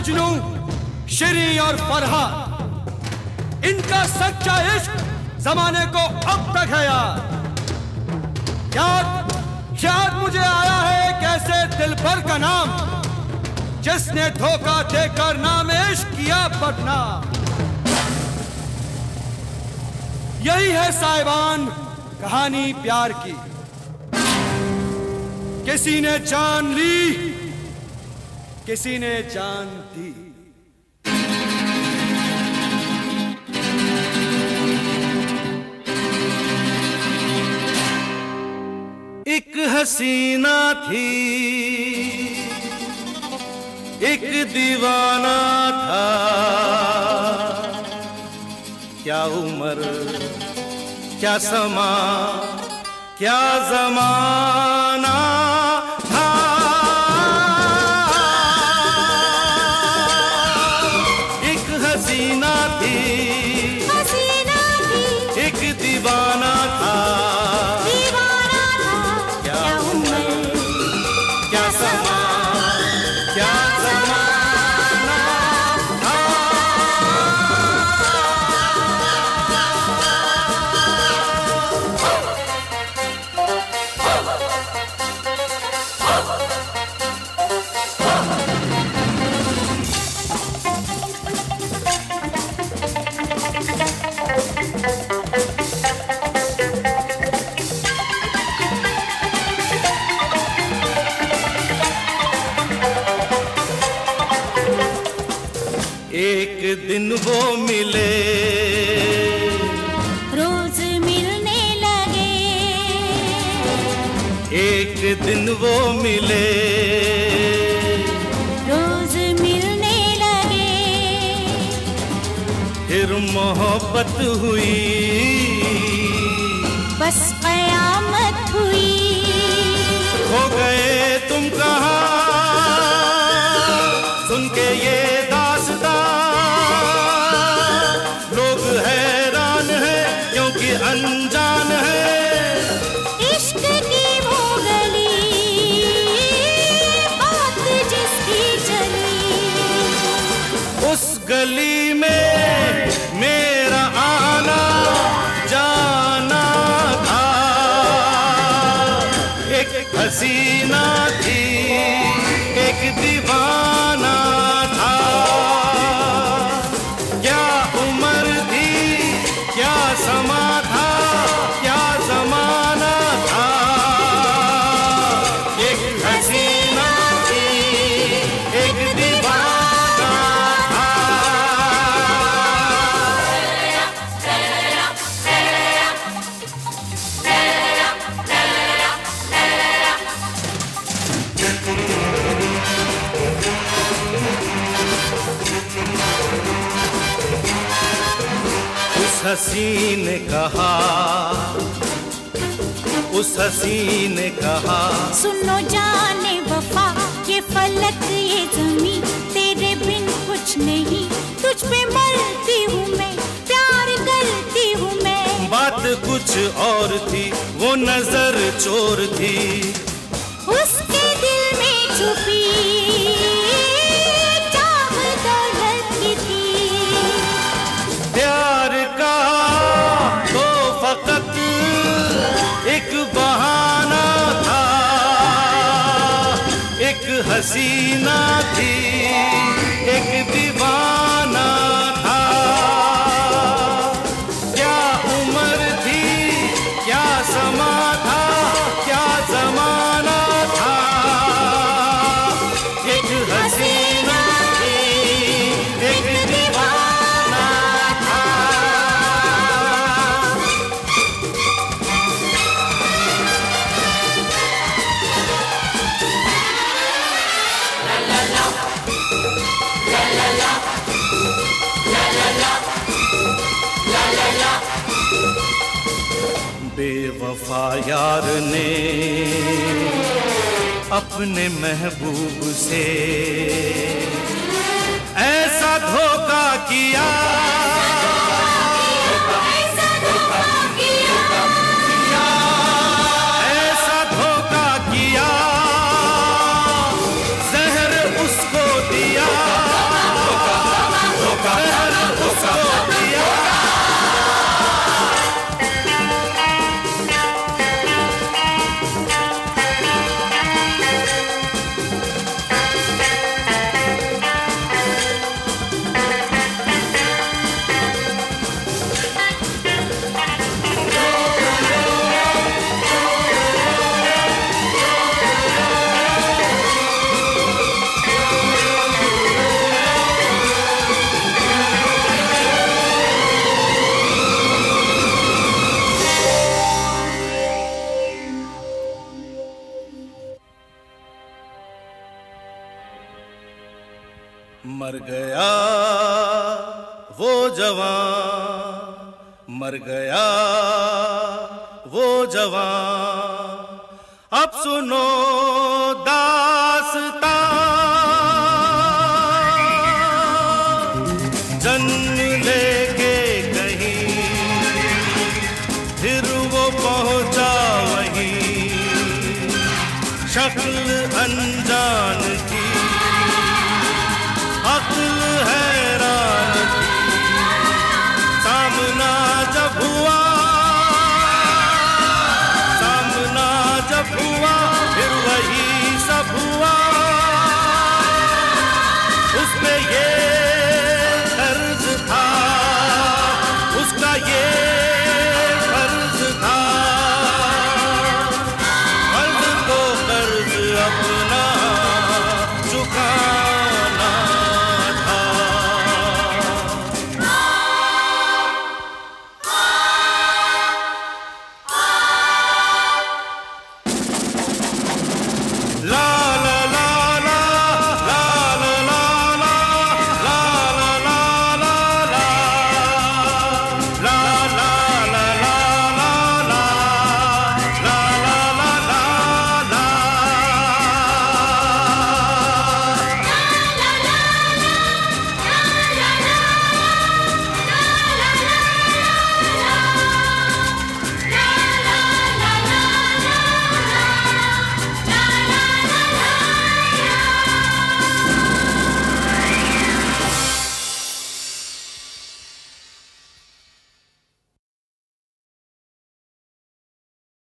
मजनू, शरी और फरहा, इनका सच्चा इश्क जमाने को अब तक है याद याद याद मुझे आया है कैसे दिलबर का नाम, जिसने धोखा देकर नाम इश्क किया बदनाम। यही है साहिबान कहानी प्यार की। किसी ने जान ली किसी ने जान दी। एक हसीना थी, एक दीवाना था। क्या उम्र, क्या समा, क्या जमाना। क्या एक दिन वो मिले। रोज मिलने लगे। एक दिन वो मिले। रोज मिलने लगे। फिर मोहब्बत हुई। बस कयामत हुई। हो गए तुम कहा? एक हसी ने कहा। उस हसी ने कहा। सुनो जाने वफा ये फलक ये जमी तेरे बिन कुछ नहीं। तुझ पे मरती हूँ मैं प्यार करती हूँ मैं। बात कुछ और थी वो नज़र चोर थी। उसके एक हसीना थी एक दीवाना बेवफा यार ने अपने महबूब से ऐसा धोखा किया। मर गया वो जवान, मर गया वो जवान। अब सुनो दासता। जन्म लेके कहीं फिर वो पहुँचा वहीं। शक्ल अनजान अक्ल है